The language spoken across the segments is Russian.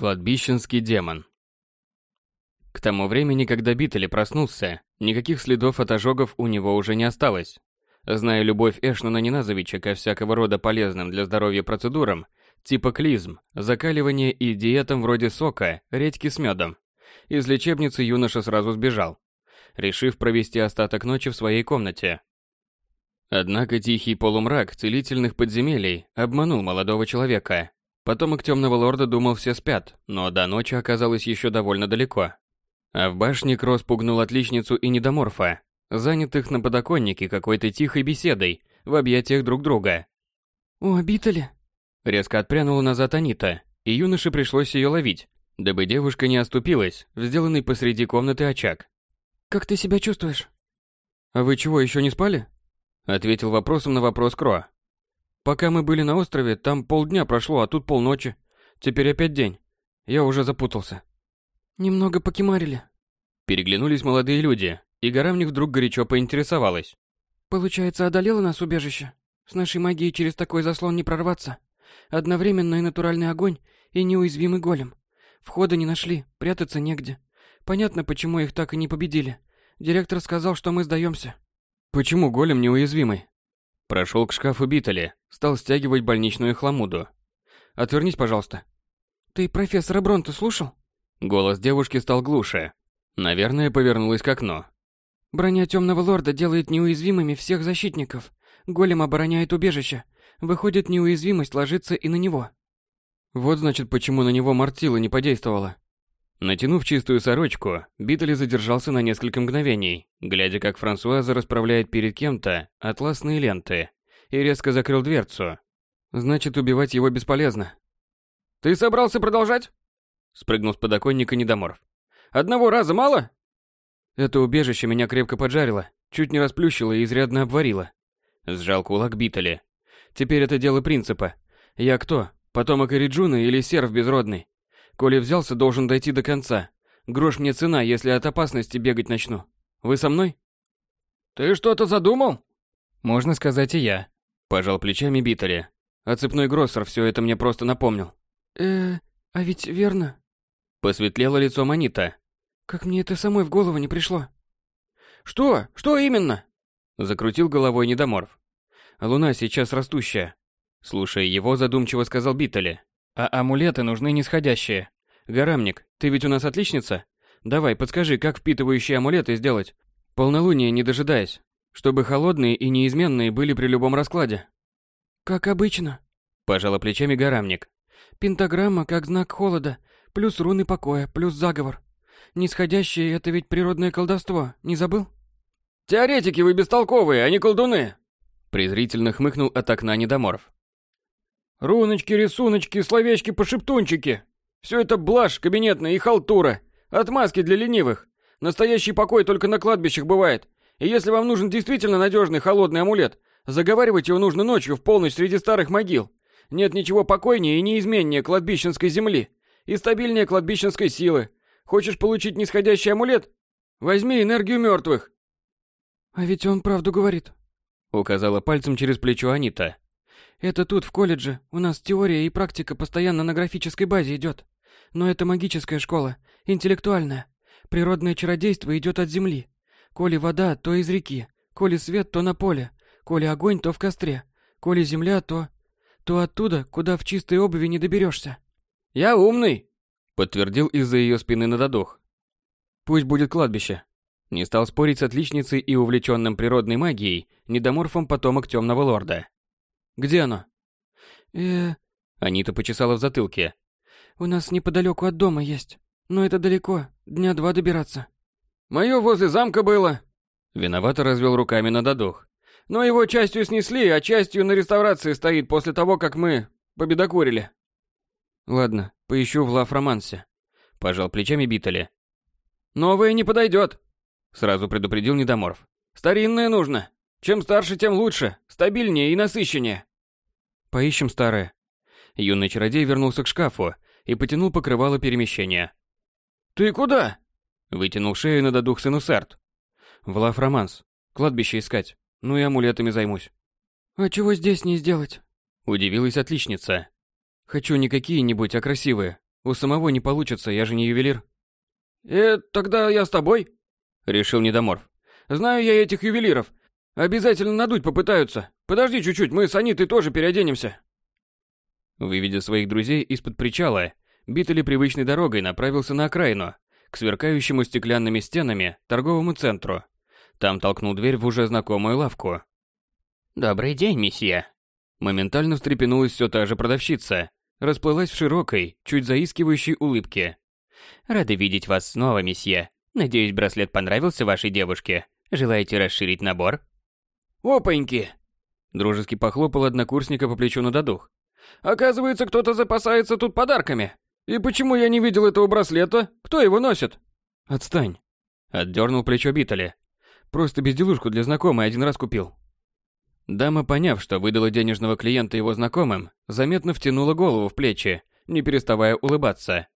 Кладбищенский демон. К тому времени, когда Биттель проснулся, никаких следов от ожогов у него уже не осталось. Зная любовь Эшнана Неназовича ко всякого рода полезным для здоровья процедурам, типа клизм, закаливания и диетам вроде сока, редьки с медом, из лечебницы юноша сразу сбежал, решив провести остаток ночи в своей комнате. Однако тихий полумрак целительных подземелий обманул молодого человека, Потомок Темного Лорда думал, все спят, но до ночи оказалось еще довольно далеко. А в башне Кросс пугнул отличницу и недоморфа, занятых на подоконнике какой-то тихой беседой в объятиях друг друга. «О, обитали!» Резко отпрянула назад Анита, и юноше пришлось ее ловить, дабы девушка не оступилась в сделанный посреди комнаты очаг. «Как ты себя чувствуешь?» «А вы чего, еще не спали?» Ответил вопросом на вопрос Кро. Пока мы были на острове, там полдня прошло, а тут полночи. Теперь опять день. Я уже запутался. Немного покемарили. Переглянулись молодые люди, и Гарамник вдруг горячо поинтересовалась. Получается, одолело нас убежище? С нашей магией через такой заслон не прорваться. Одновременно и натуральный огонь, и неуязвимый голем. Входа не нашли, прятаться негде. Понятно, почему их так и не победили. Директор сказал, что мы сдаемся. Почему голем неуязвимый? Прошел к шкафу Биттеля, стал стягивать больничную хламуду. «Отвернись, пожалуйста». «Ты профессора Бронта слушал?» Голос девушки стал глуше. Наверное, повернулась к окну. «Броня Темного Лорда делает неуязвимыми всех защитников. Голем обороняет убежище. Выходит, неуязвимость ложится и на него». Вот значит, почему на него Мартила не подействовала. Натянув чистую сорочку, Биттель задержался на несколько мгновений, глядя, как Франсуаза расправляет перед кем-то атласные ленты, и резко закрыл дверцу. Значит, убивать его бесполезно. «Ты собрался продолжать?» Спрыгнул с подоконника недоморф. «Одного раза мало?» Это убежище меня крепко поджарило, чуть не расплющило и изрядно обварило. Сжал кулак Биттеля. Теперь это дело принципа. Я кто? Потомок Эриджуна или серв безродный? Коли взялся, должен дойти до конца. Грош мне цена, если от опасности бегать начну. Вы со мной? Ты что-то задумал? Можно сказать и я. Пожал плечами Биттели. А цепной гроссер все это мне просто напомнил. э а ведь верно. Посветлело лицо Манита. Как мне это самой в голову не пришло. Что? Что именно? Закрутил головой недоморф. Луна сейчас растущая. Слушая его, задумчиво сказал Биттели. А амулеты нужны нисходящие. Гарамник, ты ведь у нас отличница? Давай, подскажи, как впитывающие амулеты сделать? Полнолуние не дожидаясь, чтобы холодные и неизменные были при любом раскладе. Как обычно. Пожала плечами Гарамник. Пентаграмма как знак холода, плюс руны покоя, плюс заговор. Нисходящие — это ведь природное колдовство, не забыл? Теоретики вы бестолковые, а не колдуны. Презрительно хмыкнул от окна недоморф. Руночки, рисуночки, словечки-пошептунчики. Все это блажь кабинетная и халтура. Отмазки для ленивых. Настоящий покой только на кладбищах бывает. И если вам нужен действительно надежный холодный амулет, заговаривать его нужно ночью в полночь среди старых могил. Нет ничего покойнее и неизменнее кладбищенской земли. И стабильнее кладбищенской силы. Хочешь получить нисходящий амулет? Возьми энергию мертвых. А ведь он правду говорит. Указала пальцем через плечо Анита. Это тут, в колледже, у нас теория и практика постоянно на графической базе идет. Но это магическая школа, интеллектуальная. Природное чародейство идет от земли. Коли вода, то из реки. Коли свет, то на поле. Коли огонь, то в костре. Коли земля, то... То оттуда, куда в чистой обуви не доберешься. «Я умный!» Подтвердил из-за ее спины надодох. «Пусть будет кладбище». Не стал спорить с отличницей и увлеченным природной магией, недоморфом потомок темного лорда. Где оно? э Анита почесала в затылке. У нас неподалеку от дома есть. Но это далеко, дня два добираться. Мое возле замка было. Виновато развел руками на додух. Но его частью снесли, а частью на реставрации стоит после того, как мы победокурили. Ладно, поищу в Лав-Романсе. Пожал плечами Биттеля. Новое не подойдет. Сразу предупредил Недоморф. Старинное нужно. Чем старше, тем лучше, стабильнее и насыщеннее. Поищем старое. Юный чародей вернулся к шкафу и потянул покрывало перемещения. Ты куда? Вытянул шею недодух Сенусарт. В Лав-Романс. Кладбище искать. Ну и амулетами займусь. А чего здесь не сделать? Удивилась отличница. Хочу не какие-нибудь, а красивые. У самого не получится, я же не ювелир. Э, тогда я с тобой? Решил Недоморф. Знаю я этих ювелиров. Обязательно надуть попытаются. Подожди чуть-чуть, мы с Анитой тоже переоденемся. Выведя своих друзей из-под причала, Биттели привычной дорогой направился на окраину, к сверкающему стеклянными стенами торговому центру. Там толкнул дверь в уже знакомую лавку. «Добрый день, месье!» Моментально встрепенулась все та же продавщица, расплылась в широкой, чуть заискивающей улыбке. «Рады видеть вас снова, месье. Надеюсь, браслет понравился вашей девушке. Желаете расширить набор?» «Опаньки!» Дружески похлопал однокурсника по плечу на додух. «Оказывается, кто-то запасается тут подарками. И почему я не видел этого браслета? Кто его носит?» «Отстань!» Отдернул плечо Битали. «Просто безделушку для знакомой один раз купил». Дама, поняв, что выдала денежного клиента его знакомым, заметно втянула голову в плечи, не переставая улыбаться.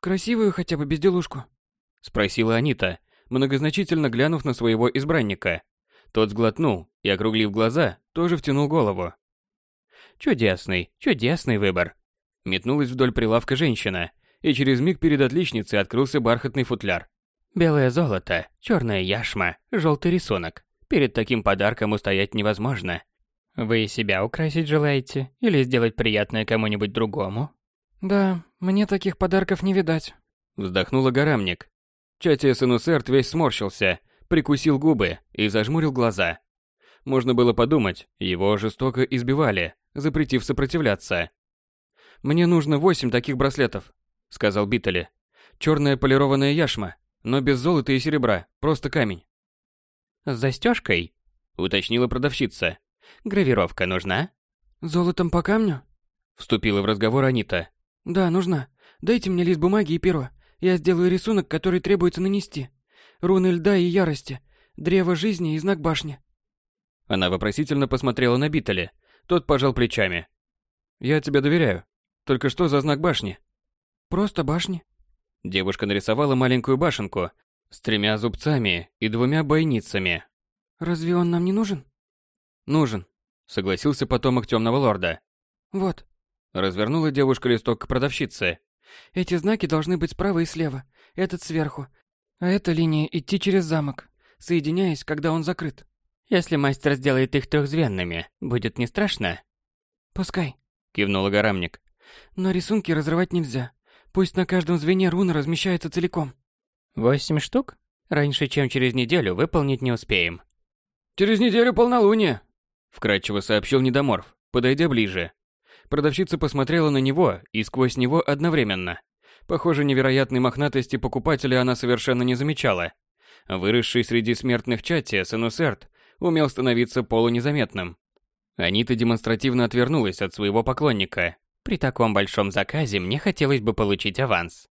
«Красивую хотя бы безделушку?» Спросила Анита, многозначительно глянув на своего избранника. Тот сглотнул и, округлив глаза, тоже втянул голову. «Чудесный, чудесный выбор!» Метнулась вдоль прилавка женщина, и через миг перед отличницей открылся бархатный футляр. «Белое золото, черная яшма, желтый рисунок. Перед таким подарком устоять невозможно. Вы себя украсить желаете или сделать приятное кому-нибудь другому? Да, мне таких подарков не видать. Вздохнула горамник. Чати Сенусерт весь сморщился, прикусил губы и зажмурил глаза. Можно было подумать, его жестоко избивали, запретив сопротивляться. «Мне нужно восемь таких браслетов», — сказал Биттели. «Черная полированная яшма, но без золота и серебра, просто камень». «С застежкой?» — уточнила продавщица. «Гравировка нужна?» «Золотом по камню?» — вступила в разговор Анита. «Да, нужна. Дайте мне лист бумаги и перо. Я сделаю рисунок, который требуется нанести. Руны льда и ярости, древо жизни и знак башни». Она вопросительно посмотрела на Биттеля. Тот пожал плечами. «Я тебе доверяю. Только что за знак башни?» «Просто башни». Девушка нарисовала маленькую башенку, с тремя зубцами и двумя бойницами. «Разве он нам не нужен?» «Нужен», — согласился потомок темного лорда. «Вот». Развернула девушка листок к продавщице. «Эти знаки должны быть справа и слева, этот сверху, а эта линия идти через замок, соединяясь, когда он закрыт». «Если мастер сделает их трехзвенными, будет не страшно?» «Пускай», — кивнула горамник. «Но рисунки разрывать нельзя. Пусть на каждом звене руна размещается целиком». Восемь штук? Раньше, чем через неделю, выполнить не успеем. Через неделю полнолуние, вкратчиво сообщил Недоморф, подойдя ближе. Продавщица посмотрела на него и сквозь него одновременно. Похоже, невероятной мохнатости покупателя она совершенно не замечала. Выросший среди смертных чати Сенусерт умел становиться полунезаметным. Анита демонстративно отвернулась от своего поклонника. При таком большом заказе мне хотелось бы получить аванс.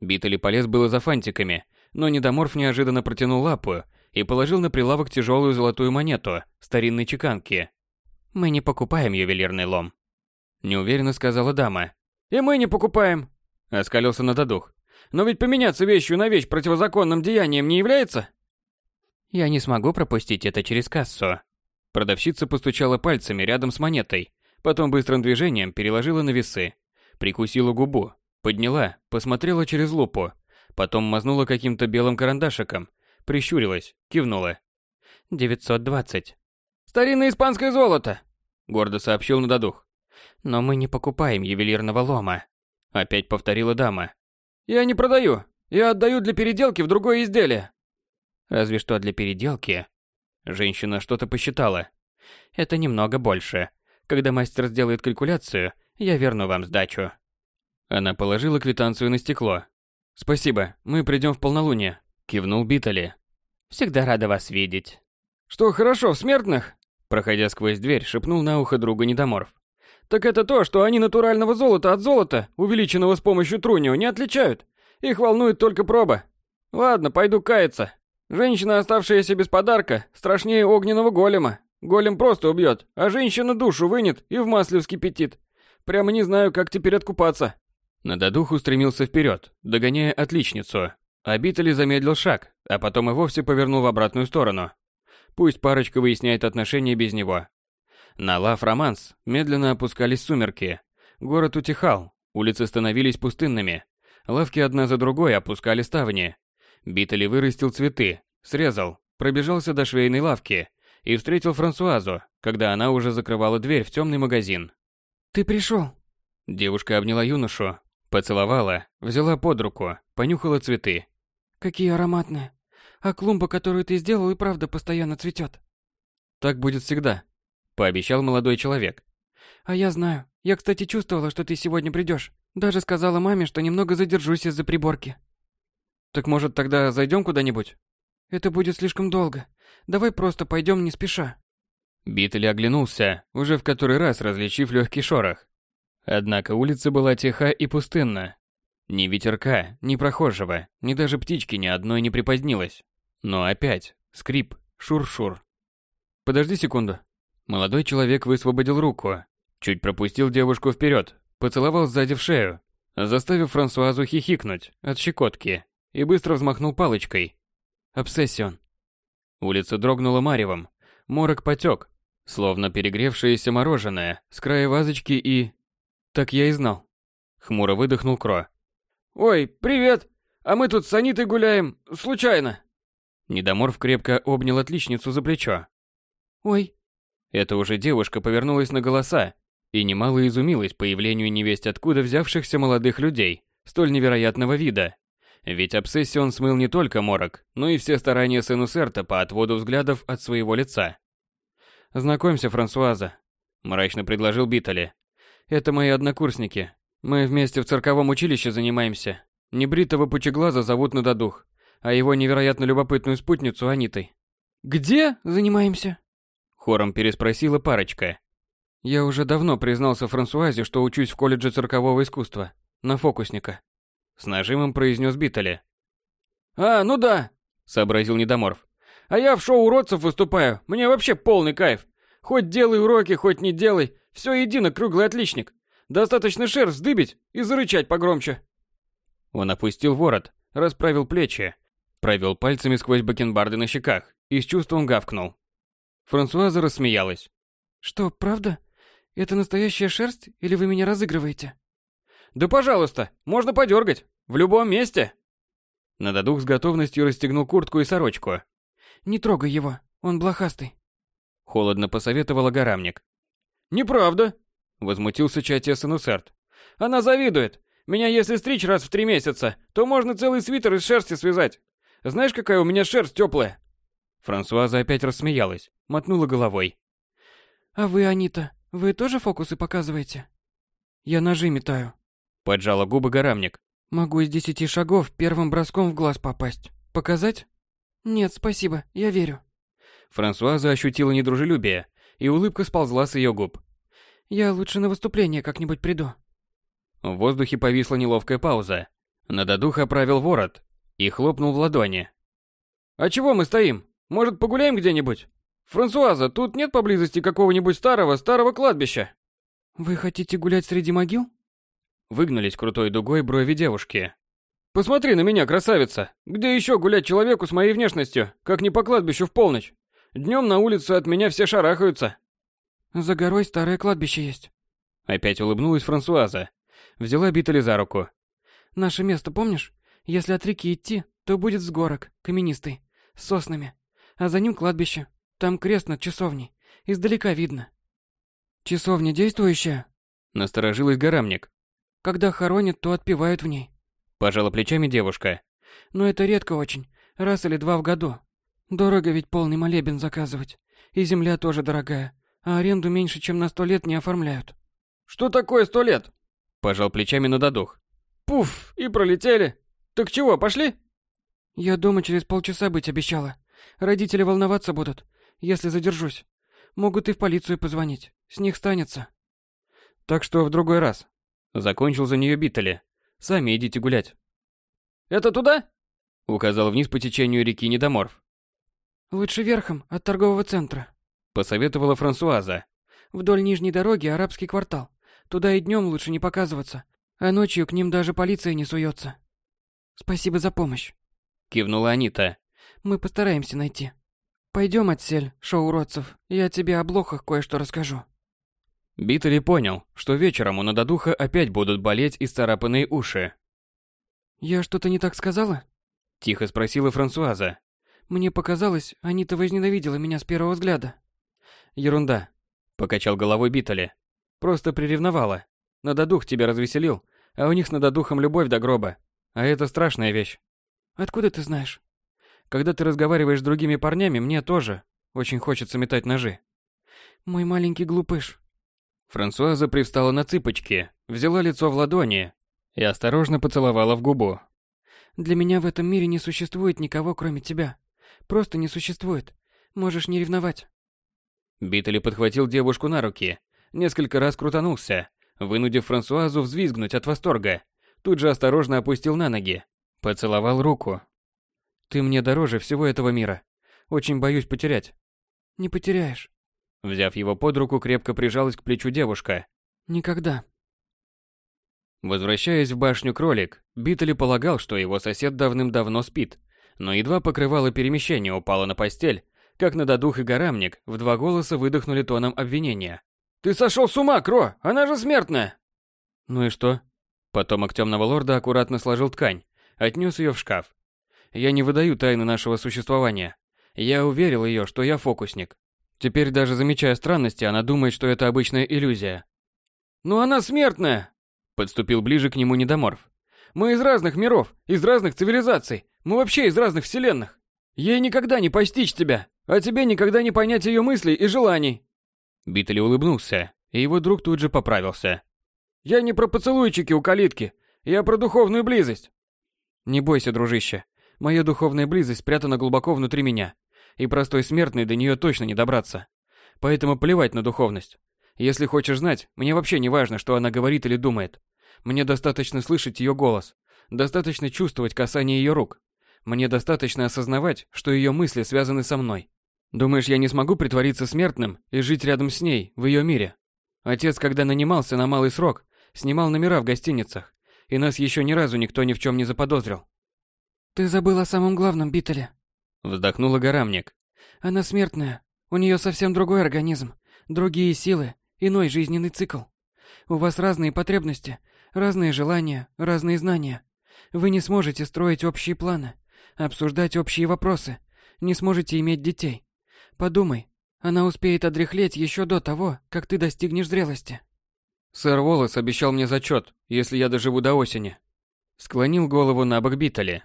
Битали полез было за фантиками, но недоморф неожиданно протянул лапу и положил на прилавок тяжелую золотую монету старинной чеканки. «Мы не покупаем ювелирный лом», – неуверенно сказала дама. «И мы не покупаем», – оскалился на додух. «Но ведь поменяться вещью на вещь противозаконным деянием не является?» «Я не смогу пропустить это через кассу». Продавщица постучала пальцами рядом с монетой, потом быстрым движением переложила на весы, прикусила губу, Подняла, посмотрела через лупу, потом мазнула каким-то белым карандашиком, прищурилась, кивнула. «920». «Старинное испанское золото!» – гордо сообщил Нададух. «Но мы не покупаем ювелирного лома», – опять повторила дама. «Я не продаю. Я отдаю для переделки в другое изделие». «Разве что для переделки». Женщина что-то посчитала. «Это немного больше. Когда мастер сделает калькуляцию, я верну вам сдачу». Она положила квитанцию на стекло. «Спасибо, мы придем в полнолуние», – кивнул Битали. «Всегда рада вас видеть». «Что хорошо в смертных?» Проходя сквозь дверь, шепнул на ухо друга Недоморф. «Так это то, что они натурального золота от золота, увеличенного с помощью трунио, не отличают. Их волнует только проба. Ладно, пойду каяться. Женщина, оставшаяся без подарка, страшнее огненного голема. Голем просто убьет, а женщина душу вынет и в масле вскипятит. Прямо не знаю, как теперь откупаться». Нададух устремился вперед, догоняя отличницу. Битали замедлил шаг, а потом и вовсе повернул в обратную сторону. Пусть парочка выясняет отношения без него. На Лав Романс медленно опускались сумерки. Город утихал, Улицы становились пустынными. Лавки одна за другой опускали ставни. Битали вырастил цветы, срезал, пробежался до швейной лавки и встретил Франсуазу, когда она уже закрывала дверь в темный магазин. «Ты пришел?» Девушка обняла юношу, поцеловала, взяла под руку, понюхала цветы. «Какие ароматные! А клумба, которую ты сделал, и правда постоянно цветет». «Так будет всегда», — пообещал молодой человек. «А я знаю. Я, кстати, чувствовала, что ты сегодня придешь. Даже сказала маме, что немного задержусь из-за приборки». «Так может тогда зайдем куда-нибудь?» «Это будет слишком долго. Давай просто пойдем не спеша». Биттель оглянулся, уже в который раз различив легкий шорох. Однако улица была тиха и пустынна. Ни ветерка, ни прохожего, ни даже птички ни одной не припозднилось. Но опять скрип, шур-шур. «Подожди секунду». Молодой человек высвободил руку, чуть пропустил девушку вперед, поцеловал сзади в шею, заставив Франсуазу хихикнуть от щекотки и быстро взмахнул палочкой. Обсессион. Улица дрогнула маревом, морок потек, словно перегревшееся мороженое с края вазочки и... Так я и знал. Хмуро выдохнул Кро. «Ой, привет! А мы тут с Анитой гуляем, случайно!» Недоморф крепко обнял отличницу за плечо. «Ой!» Это уже девушка повернулась на голоса и немало изумилась появлению невесть откуда взявшихся молодых людей столь невероятного вида. Ведь обсессион смыл не только морок, но и все старания Сенусерта по отводу взглядов от своего лица. «Знакомься, Франсуаза», – мрачно предложил Биттеле. «Это мои однокурсники. Мы вместе в цирковом училище занимаемся. Небритого пучеглаза зовут Нададух, а его невероятно любопытную спутницу Анитой». «Где занимаемся?» Хором переспросила парочка. Я уже давно признался Франсуазе, что учусь в колледже циркового искусства, на фокусника. С нажимом произнес Биттеле. «А, ну да», — сообразил Недоморф. «А я в шоу уродцев выступаю, мне вообще полный кайф. Хоть делай уроки, хоть не делай, все едино, круглый отличник. Достаточно шерсть вздыбить и зарычать погромче». Он опустил ворот, расправил плечи, провел пальцами сквозь бакенбарды на щеках и с чувством гавкнул. Франсуаза рассмеялась. «Что, правда? Это настоящая шерсть или вы меня разыгрываете?» «Да пожалуйста, можно подергать. В любом месте!» Нададух с готовностью расстегнул куртку и сорочку. «Не трогай его, он блохастый». Холодно посоветовала горамник. «Неправда!» Возмутился Чатия Санусерт. «Она завидует. Меня если стричь раз в три месяца, то можно целый свитер из шерсти связать. Знаешь, какая у меня шерсть теплая?» Франсуаза опять рассмеялась, мотнула головой. «А вы, Анита, вы тоже фокусы показываете?» «Я ножи метаю». Поджала губы горамник. «Могу из десяти шагов первым броском в глаз попасть. Показать?» «Нет, спасибо, я верю». Франсуаза ощутила недружелюбие, и улыбка сползла с ее губ. «Я лучше на выступление как-нибудь приду». В воздухе повисла неловкая пауза. Нададух оправил ворот и хлопнул в ладони. «А чего мы стоим? Может, погуляем где-нибудь? Франсуаза, тут нет поблизости какого-нибудь старого-старого кладбища?» «Вы хотите гулять среди могил?» Выгнались крутой дугой брови девушки. «Посмотри на меня, красавица! Где еще гулять человеку с моей внешностью, как не по кладбищу в полночь? Днем на улице от меня все шарахаются!» «За горой старое кладбище есть». Опять улыбнулась Франсуаза. Взяла Биттеля за руку. «Наше место помнишь? Если от реки идти, то будет с горок, каменистый, с соснами а за ним кладбище. Там крест над часовней. Издалека видно. Часовня действующая? Насторожилась горамник. Когда хоронят, то отпевают в ней. Пожала плечами девушка. Но это редко очень. Раз или два в году. Дорого ведь полный молебен заказывать. И земля тоже дорогая. А аренду меньше, чем на сто лет не оформляют. Что такое сто лет? Пожал плечами на додух. Пуф, и пролетели. Так чего, пошли? Я дома через полчаса быть обещала. Родители волноваться будут, если задержусь. Могут и в полицию позвонить. С них станется. Так что в другой раз. Закончил за нее Биттели. Сами идите гулять. Это туда? Указал вниз по течению реки Недоморф. Лучше верхом, от торгового центра. Посоветовала Франсуаза. Вдоль нижней дороги арабский квартал. Туда и днем лучше не показываться. А ночью к ним даже полиция не суется. Спасибо за помощь. Кивнула Анита. Мы постараемся найти. Пойдем, отсель, шоу уродцев. Я тебе о блохах кое-что расскажу. Битали понял, что вечером у Нададуха опять будут болеть исцарапанные уши. «Я что-то не так сказала?» – тихо спросила Франсуаза. «Мне показалось, Анита возненавидела меня с первого взгляда». «Ерунда», – покачал головой Битали. «Просто приревновала. Нададух тебя развеселил, а у них с Нададухом любовь до гроба. А это страшная вещь». «Откуда ты знаешь?» «Когда ты разговариваешь с другими парнями, мне тоже очень хочется метать ножи». «Мой маленький глупыш», Франсуаза привстала на цыпочки, взяла лицо в ладони и осторожно поцеловала в губу. «Для меня в этом мире не существует никого, кроме тебя. Просто не существует. Можешь не ревновать». Битали подхватил девушку на руки, несколько раз крутанулся, вынудив Франсуазу взвизгнуть от восторга. Тут же осторожно опустил на ноги, поцеловал руку. «Ты мне дороже всего этого мира. Очень боюсь потерять». «Не потеряешь. Взяв его под руку, крепко прижалась к плечу девушка. «Никогда». Возвращаясь в башню кролик, Битали полагал, что его сосед давным-давно спит, но едва покрывало перемещение упало на постель, как на додух и горамник в два голоса выдохнули тоном обвинения. «Ты сошел с ума, Кро! Она же смертная!» «Ну и что?» Потомок темного лорда аккуратно сложил ткань, отнес ее в шкаф. «Я не выдаю тайны нашего существования. Я уверил ее, что я фокусник. Теперь даже замечая странности, она думает, что это обычная иллюзия. «Но она смертная!» Подступил ближе к нему недоморф. «Мы из разных миров, из разных цивилизаций. Мы вообще из разных вселенных. Ей никогда не постичь тебя, а тебе никогда не понять ее мыслей и желаний». Битли улыбнулся, и его друг тут же поправился. «Я не про поцелуйчики у калитки, я про духовную близость». «Не бойся, дружище. Моя духовная близость спрятана глубоко внутри меня и простой смертный до нее точно не добраться. Поэтому плевать на духовность. Если хочешь знать, мне вообще не важно, что она говорит или думает. Мне достаточно слышать ее голос, достаточно чувствовать касание ее рук. Мне достаточно осознавать, что ее мысли связаны со мной. Думаешь, я не смогу притвориться смертным и жить рядом с ней, в ее мире? Отец, когда нанимался на малый срок, снимал номера в гостиницах, и нас еще ни разу никто ни в чем не заподозрил. Ты забыл о самом главном, Биттеле. Вздохнула горамник. Она смертная. У нее совсем другой организм, другие силы, иной жизненный цикл. У вас разные потребности, разные желания, разные знания. Вы не сможете строить общие планы, обсуждать общие вопросы, не сможете иметь детей. Подумай, она успеет одряхлеть еще до того, как ты достигнешь зрелости. Сэр Уоллес обещал мне зачет, если я доживу до осени. Склонил голову на бок Биттали.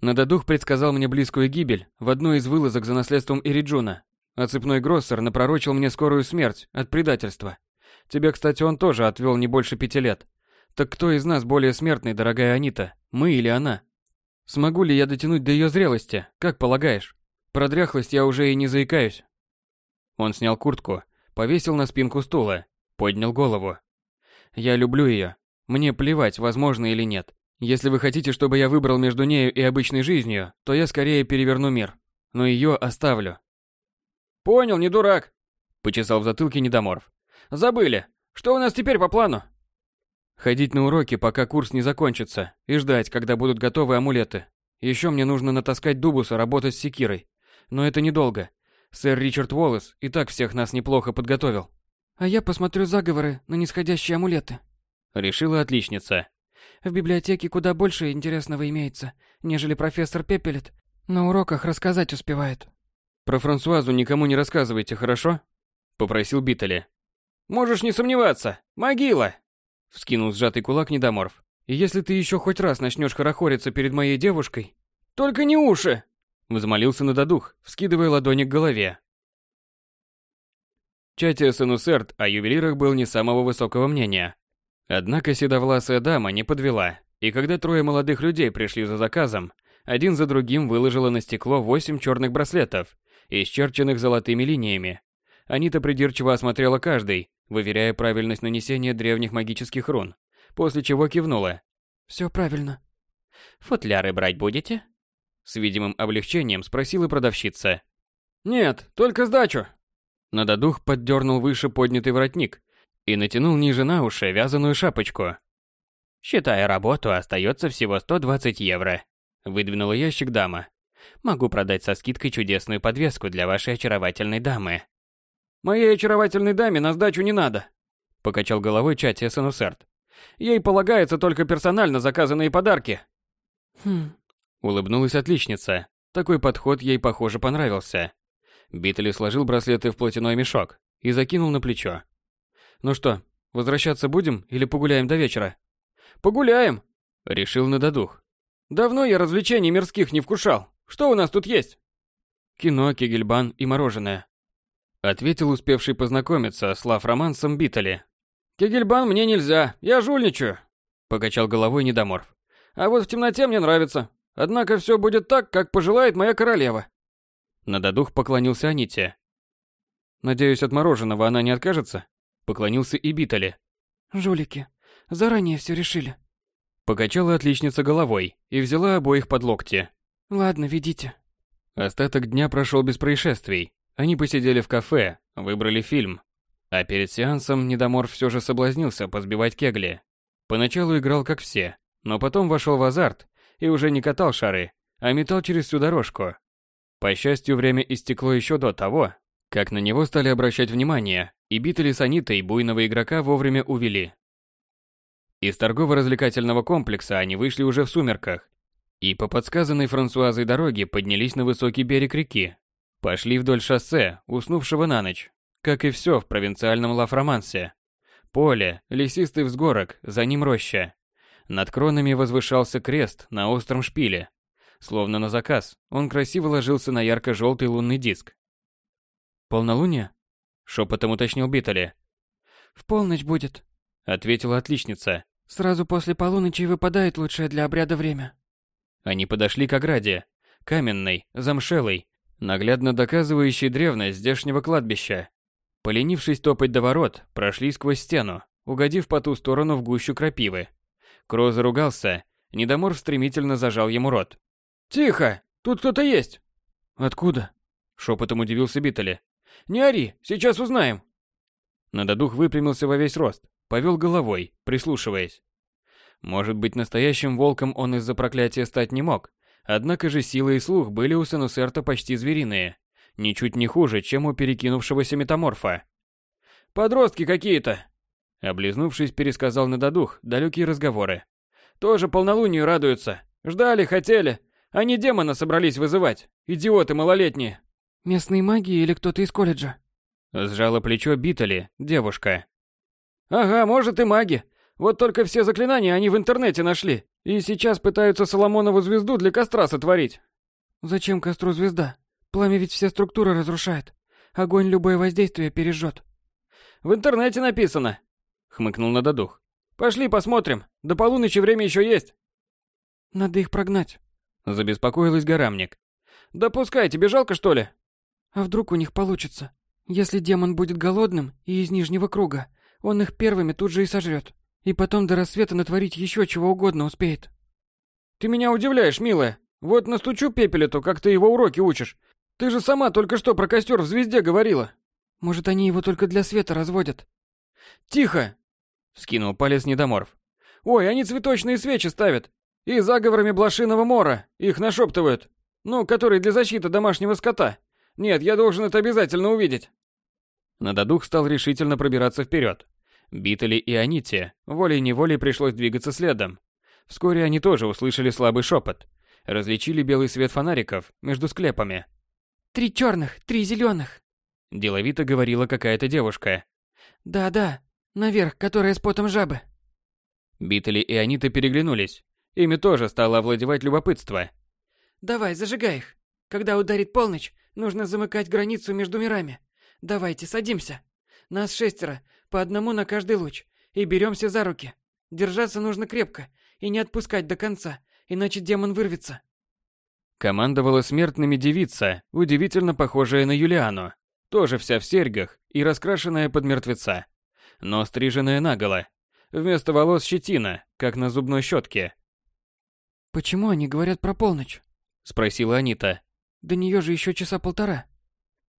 Нададух предсказал мне близкую гибель в одной из вылазок за наследством Ириджуна, а цепной Гроссер напророчил мне скорую смерть от предательства. Тебе, кстати, он тоже отвел не больше пяти лет. Так кто из нас более смертный, дорогая Анита, мы или она? Смогу ли я дотянуть до ее зрелости, как полагаешь? Про дряхлость я уже и не заикаюсь. Он снял куртку, повесил на спинку стула, поднял голову. Я люблю ее. Мне плевать, возможно или нет. Если вы хотите, чтобы я выбрал между нею и обычной жизнью, то я скорее переверну мир. Но ее оставлю. Понял, не дурак. Почесал в затылке недоморф. Забыли. Что у нас теперь по плану? Ходить на уроки, пока курс не закончится, и ждать, когда будут готовы амулеты. Еще мне нужно натаскать Дубуса работать с секирой. Но это недолго. Сэр Ричард Уоллес и так всех нас неплохо подготовил. А я посмотрю заговоры на нисходящие амулеты. Решила отличница. В библиотеке куда больше интересного имеется, нежели профессор Пепелет на уроках рассказать успевает. Про Франсуазу никому не рассказывайте, хорошо? Попросил Биттеле. Можешь не сомневаться. Могила. Вскинул сжатый кулак недоморф. Если ты еще хоть раз начнешь хорохориться перед моей девушкой... Только не уши! Взмолился на додух, вскидывая ладони к голове. Чатия Сенусерт о ювелирах был не самого высокого мнения. Однако седовласая дама не подвела, и когда трое молодых людей пришли за заказом, один за другим выложила на стекло восемь черных браслетов, исчерченных золотыми линиями. Анита придирчиво осмотрела каждый, выверяя правильность нанесения древних магических рун, после чего кивнула. «Все правильно». «Футляры брать будете?» С видимым облегчением спросила продавщица. «Нет, только сдачу». Нададух поддернул выше поднятый воротник, и натянул ниже на уши вязаную шапочку. «Считая работу, остается всего 120 евро», – выдвинула ящик дама. «Могу продать со скидкой чудесную подвеску для вашей очаровательной дамы». «Моей очаровательной даме на сдачу не надо», Покачал головой Чати Санусерт. Ей полагается только персонально заказанные подарки. Хм. Улыбнулась отличница. Такой подход ей, похоже, понравился. Битли сложил браслеты в платяной мешок и закинул на плечо. «Ну что, возвращаться будем или погуляем до вечера?» «Погуляем!» — решил Нададух. «Давно я развлечений мирских не вкушал. Что у нас тут есть?» «Кино, кегельбан и мороженое», — ответил успевший познакомиться с лав-романсом Битали. «Кегельбан мне нельзя, я жульничаю», — покачал головой недоморф. «А вот в темноте мне нравится. Однако все будет так, как пожелает моя королева». Нададух поклонился Аните. «Надеюсь, от мороженого она не откажется?» Поклонился и Битали. «Жулики, заранее все решили». Покачала отличница головой и взяла обоих под локти. «Ладно, ведите». Остаток дня прошел без происшествий. Они посидели в кафе, выбрали фильм. А перед сеансом Недоморф все же соблазнился позбивать кегли. Поначалу играл как все, но потом вошел в азарт и уже не катал шары, а метал через всю дорожку. По счастью, время истекло еще до того, как на него стали обращать внимание, и Битали с Анитой буйного игрока вовремя увели. Из торгово-развлекательного комплекса они вышли уже в сумерках, и по подсказанной Франсуазой дороге поднялись на высокий берег реки. Пошли вдоль шоссе, уснувшего на ночь, как и все в провинциальном Лафромансе. Поле, лесистый взгорок, за ним роща. Над кронами возвышался крест на остром шпиле. Словно на заказ, он красиво ложился на ярко-желтый лунный диск. «Полнолуние?» — шепотом уточнил Биттеле. «В полночь будет», — ответила отличница. «Сразу после полуночи выпадает лучшее для обряда время». Они подошли к ограде, каменной, замшелой, наглядно доказывающей древность здешнего кладбища. Поленившись топать до ворот, прошли сквозь стену, угодив по ту сторону в гущу крапивы. Кро заругался, недоморф стремительно зажал ему рот. «Тихо! Тут кто-то есть!» «Откуда?» — шепотом удивился Биттеле. «Не ори, сейчас узнаем!» Нададух выпрямился во весь рост, повел головой, прислушиваясь. Может быть, настоящим волком он из-за проклятия стать не мог, однако же сила и слух были у Санусерта почти звериные, ничуть не хуже, чем у перекинувшегося метаморфа. «Подростки какие-то!» Облизнувшись, пересказал Нададух далекие разговоры. «Тоже полнолунию радуются. Ждали, хотели. Они демона собрались вызывать. Идиоты малолетние!» «Местные маги или кто-то из колледжа?» Сжала плечо Битали, девушка. «Ага, может и маги. Вот только все заклинания они в интернете нашли. И сейчас пытаются Соломонову звезду для костра сотворить». «Зачем костру звезда? Пламя ведь все структуры разрушает. Огонь любое воздействие пережжет». «В интернете написано», — хмыкнул Нададух. «Пошли посмотрим. До полуночи время еще есть». «Надо их прогнать», — забеспокоилась Горамник. «Да пускай, тебе жалко, что ли?» «А вдруг у них получится? Если демон будет голодным и из Нижнего Круга, он их первыми тут же и сожрет. И потом до рассвета натворить еще чего угодно успеет». «Ты меня удивляешь, милая. Вот настучу пепелету, как ты его уроки учишь. Ты же сама только что про костер в звезде говорила». «Может, они его только для света разводят?» «Тихо!» — вскинул палец недоморф. «Ой, они цветочные свечи ставят. И заговорами блошиного мора их нашептывают. Ну, который для защиты домашнего скота. Нет, я должен это обязательно увидеть». Нададух стал решительно пробираться вперед. Битали и Аните волей-неволей пришлось двигаться следом. Вскоре они тоже услышали слабый шепот. Различили белый свет фонариков между склепами. «Три черных, три зеленых», – деловито говорила какая-то девушка. «Да-да, наверх, которая с потом жабы». Битали и Анита переглянулись. Ими тоже стало овладевать любопытство. «Давай, зажигай их. Когда ударит полночь, нужно замыкать границу между мирами. Давайте, садимся. Нас шестеро, по одному на каждый луч, и беремся за руки. Держаться нужно крепко и не отпускать до конца, иначе демон вырвется. Командовала смертными девица, удивительно похожая на Юлиану, тоже вся в серьгах и раскрашенная под мертвеца, но стриженная наголо. Вместо волос щетина, как на зубной щетке. «Почему они говорят про полночь?» – спросила Анита. «До нее же еще часа полтора».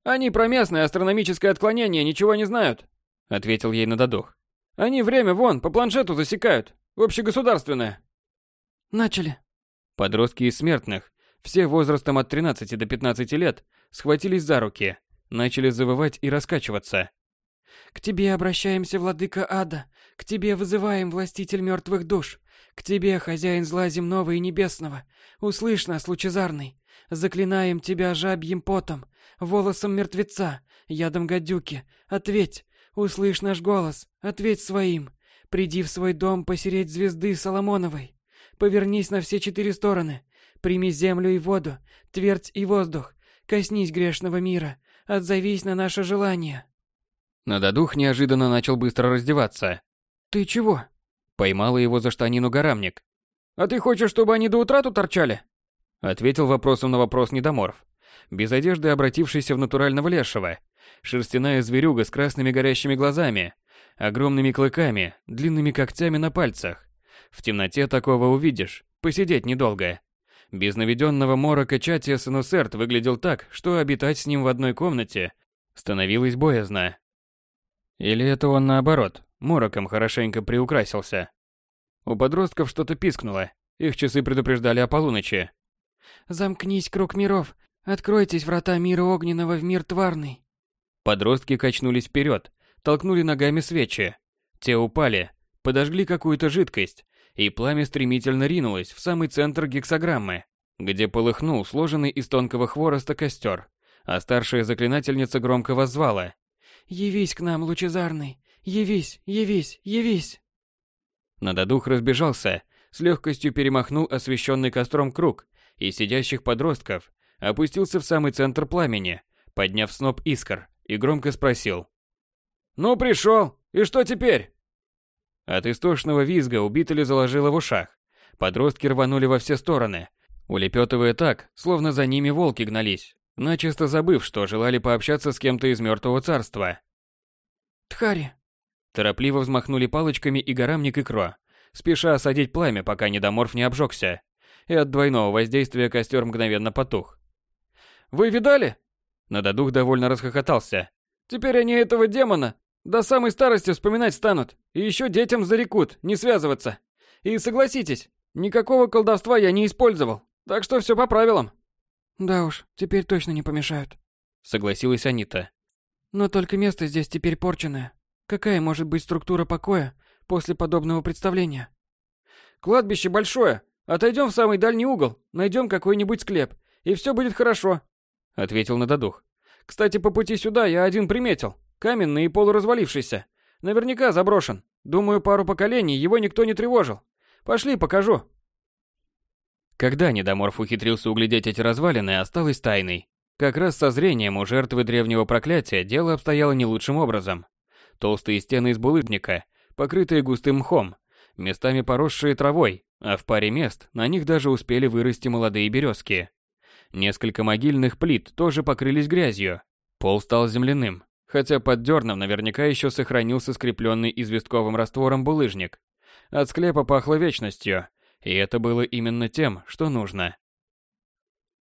«Они про местное астрономическое отклонение ничего не знают», — ответил ей Нададух. «Они время вон, по планшету засекают. Общегосударственное». «Начали». Подростки из смертных, все возрастом от 13 до 15 лет, схватились за руки, начали завывать и раскачиваться. К тебе обращаемся, владыка ада, к тебе вызываем, властитель мертвых душ, к тебе, хозяин зла земного и небесного. Услышь нас, лучезарный. Заклинаем тебя жабьим потом, волосом мертвеца, ядом гадюки. Ответь, услышь наш голос, ответь своим. Приди в свой дом посереть звезды Соломоновой. Повернись на все четыре стороны. Прими землю и воду, твердь и воздух. Коснись грешного мира, отзовись на наше желание. Нададух неожиданно начал быстро раздеваться. «Ты чего?» Поймала его за штанину горамник. «А ты хочешь, чтобы они до утра тут торчали?» Ответил вопросом на вопрос недоморф. Без одежды обратившийся в натурального лешего. Шерстяная зверюга с красными горящими глазами, огромными клыками, длинными когтями на пальцах. В темноте такого увидишь, посидеть недолго. Без наведенного морока Чатия Санусерт выглядел так, что обитать с ним в одной комнате становилось боязно. Или это он наоборот, мороком хорошенько приукрасился. У подростков что-то пискнуло, их часы предупреждали о полуночи. «Замкнись, круг миров, откройтесь врата мира огненного в мир тварный». Подростки качнулись вперед, толкнули ногами свечи. Те упали, подожгли какую-то жидкость, и пламя стремительно ринулось в самый центр гексограммы, где полыхнул сложенный из тонкого хвороста костер, а старшая заклинательница громко воззвала. «Явись к нам, лучезарный! Явись, явись, явись!» Нададух разбежался, с легкостью перемахнул освещенный костром круг и сидящих подростков, опустился в самый центр пламени, подняв сноп искр, и громко спросил. «Ну, пришел! И что теперь?» От истошного визга убитали заложило в ушах. Подростки рванули во все стороны, улепетывая так, словно за ними волки гнались, начисто забыв, что желали пообщаться с кем-то из мертвого царства. «Тхари!» Торопливо взмахнули палочками и горамник и Кро, спеша осадить пламя, пока недоморф не обжегся, и от двойного воздействия костер мгновенно потух. «Вы видали?» Нададух довольно расхохотался. «Теперь они этого демона до самой старости вспоминать станут, и еще детям зарекут не связываться. И согласитесь, никакого колдовства я не использовал, так что все по правилам. Да уж, теперь точно не помешают. Согласилась Анита. Но только место здесь теперь порченное. Какая может быть структура покоя после подобного представления? Кладбище большое. Отойдем в самый дальний угол, найдем какой-нибудь склеп, и все будет хорошо. Ответил Нададух. Кстати, по пути сюда я один приметил. Каменный и полуразвалившийся. Наверняка заброшен. Думаю, пару поколений его никто не тревожил. Пошли, покажу. Когда недоморф ухитрился углядеть эти развалины, осталось тайной. Как раз со зрением у жертвы древнего проклятия дело обстояло не лучшим образом. Толстые стены из булыжника, покрытые густым мхом, местами поросшие травой, а в паре мест на них даже успели вырасти молодые березки. Несколько могильных плит тоже покрылись грязью. Пол стал земляным, хотя под дерном наверняка еще сохранился скрепленный известковым раствором булыжник. От склепа пахло вечностью, и это было именно тем, что нужно.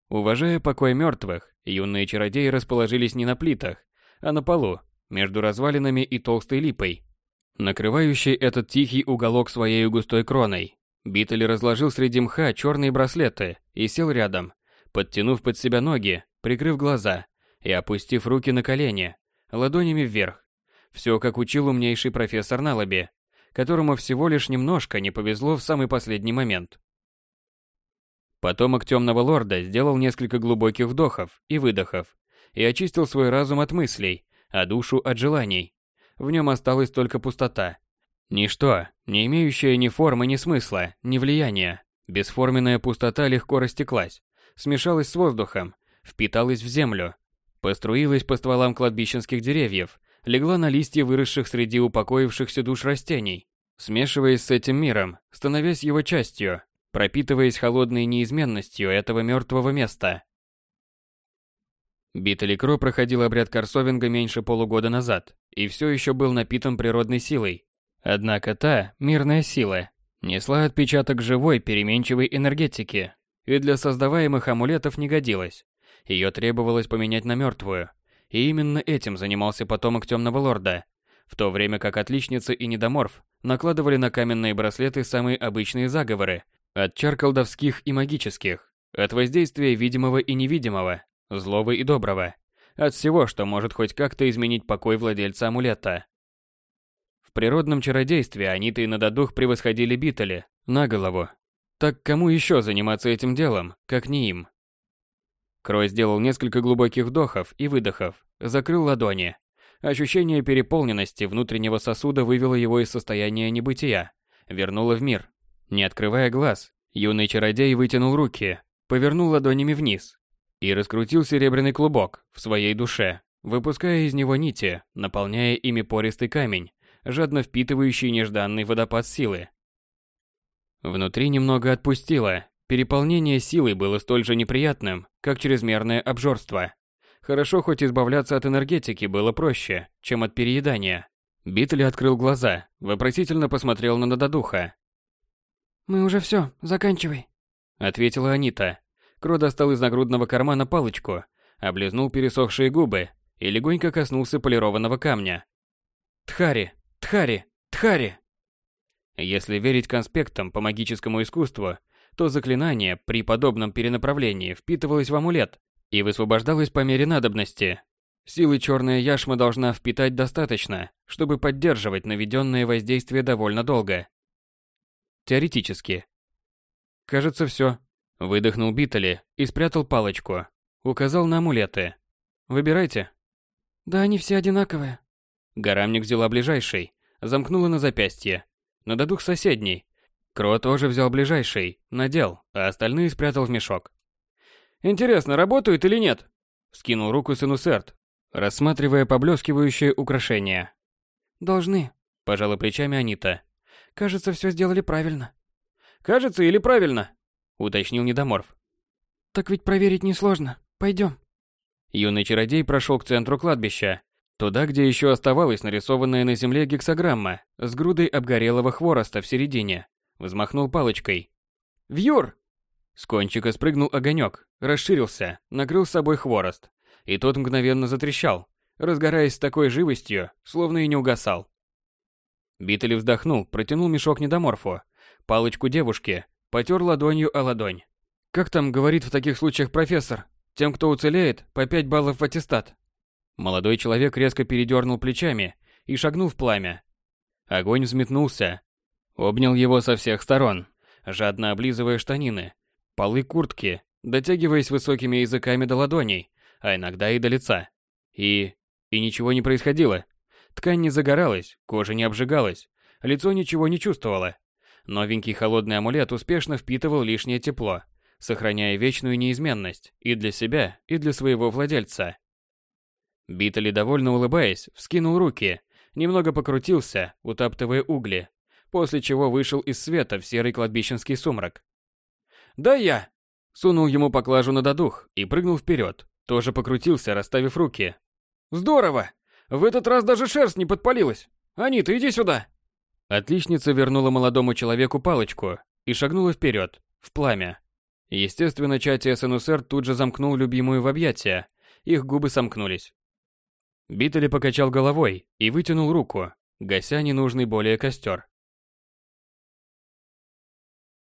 Уважая покой мертвых, юные чародеи расположились не на плитах, а на полу, между развалинами и толстой липой, накрывающей этот тихий уголок своей густой кроной. Биттель разложил среди мха черные браслеты и сел рядом, подтянув под себя ноги, прикрыв глаза и опустив руки на колени, ладонями вверх. Все как учил умнейший профессор Налаби, которому всего лишь немножко не повезло в самый последний момент. Потомок темного лорда сделал несколько глубоких вдохов и выдохов и очистил свой разум от мыслей, а душу от желаний. В нем осталась только пустота. Ничто, не имеющее ни формы, ни смысла, ни влияния. Бесформенная пустота легко растеклась, смешалась с воздухом, впиталась в землю, поструилась по стволам кладбищенских деревьев, легла на листья выросших среди упокоившихся душ растений, смешиваясь с этим миром, становясь его частью, пропитываясь холодной неизменностью этого мертвого места. Биттель Кро проходил обряд Корсовинга меньше полугода назад и все еще был напитан природной силой. Однако та, мирная сила, несла отпечаток живой переменчивой энергетики и для создаваемых амулетов не годилась. Ее требовалось поменять на мертвую. И именно этим занимался потомок Темного Лорда, в то время как Отличница и Недоморф накладывали на каменные браслеты самые обычные заговоры, от чар колдовских и магических, от воздействия видимого и невидимого, злого и доброго, от всего, что может хоть как-то изменить покой владельца амулета. В природном чародействе Анита и Нададух превосходили Битали на голову. Так кому еще заниматься этим делом, как не им? Крой сделал несколько глубоких вдохов и выдохов, закрыл ладони. Ощущение переполненности внутреннего сосуда вывело его из состояния небытия, вернуло в мир. Не открывая глаз, юный чародей вытянул руки, повернул ладонями вниз и раскрутил серебряный клубок в своей душе, выпуская из него нити, наполняя ими пористый камень, жадно впитывающий нежданный водопад силы. Внутри немного отпустило, переполнение силой было столь же неприятным, как чрезмерное обжорство. Хорошо хоть избавляться от энергетики было проще, чем от переедания. Битли открыл глаза, вопросительно посмотрел на Нададуха. «Мы уже все, заканчивай», — ответила Анита. Кро достал из нагрудного кармана палочку, облизнул пересохшие губы и легонько коснулся полированного камня. «Тхари! Тхари! Тхари!» Если верить конспектам по магическому искусству, то заклинание при подобном перенаправлении впитывалось в амулет и высвобождалось по мере надобности. Силы черная яшма должна впитать достаточно, чтобы поддерживать наведенное воздействие довольно долго. Теоретически. Кажется, все. Выдохнул Битали и спрятал палочку. Указал на амулеты. Выбирайте. Да они все одинаковые. Гарамник взяла ближайший, замкнула на запястье. Нададух соседний. Кро тоже взял ближайший, надел, а остальные спрятал в мешок. «Интересно, работают или нет?» Скинул руку Сенусерт, рассматривая поблескивающее украшение. «Должны», – пожала плечами Анита. «Кажется, все сделали правильно». «Кажется или правильно?» – уточнил Недоморф. «Так ведь проверить несложно. Пойдем». Юный чародей прошел к центру кладбища, Туда, где еще оставалась нарисованная на земле гексограмма с грудой обгорелого хвороста в середине, взмахнул палочкой. «Вьюр!» С кончика спрыгнул огонек, расширился, накрыл собой хворост. И тот мгновенно затрещал, разгораясь с такой живостью, словно и не угасал. Битали вздохнул, протянул мешок недоморфу, палочку девушке, потер ладонью о ладонь. «Как там говорит в таких случаях профессор? Тем, кто уцелеет, по пять баллов в аттестат». Молодой человек резко передернул плечами и шагнул в пламя. Огонь взметнулся, обнял его со всех сторон, жадно облизывая штанины, полы куртки, дотягиваясь высокими языками до ладоней, а иногда и до лица. И... и ничего не происходило. Ткань не загоралась, кожа не обжигалась, лицо ничего не чувствовало. Новенький холодный амулет успешно впитывал лишнее тепло, сохраняя вечную неизменность и для себя, и для своего владельца. Битали, довольно улыбаясь, вскинул руки, немного покрутился, утаптывая угли, после чего вышел из света в серый кладбищенский сумрак. «Да я!» Сунул ему поклажу на додух и прыгнул вперед, тоже покрутился, расставив руки. «Здорово! В этот раз даже шерсть не подпалилась! Анита, иди сюда!» Отличница вернула молодому человеку палочку и шагнула вперед, в пламя. Естественно, Чатия Сенусер тут же замкнул любимую в объятия, их губы сомкнулись. Битали покачал головой и вытянул руку, гася ненужный более костер.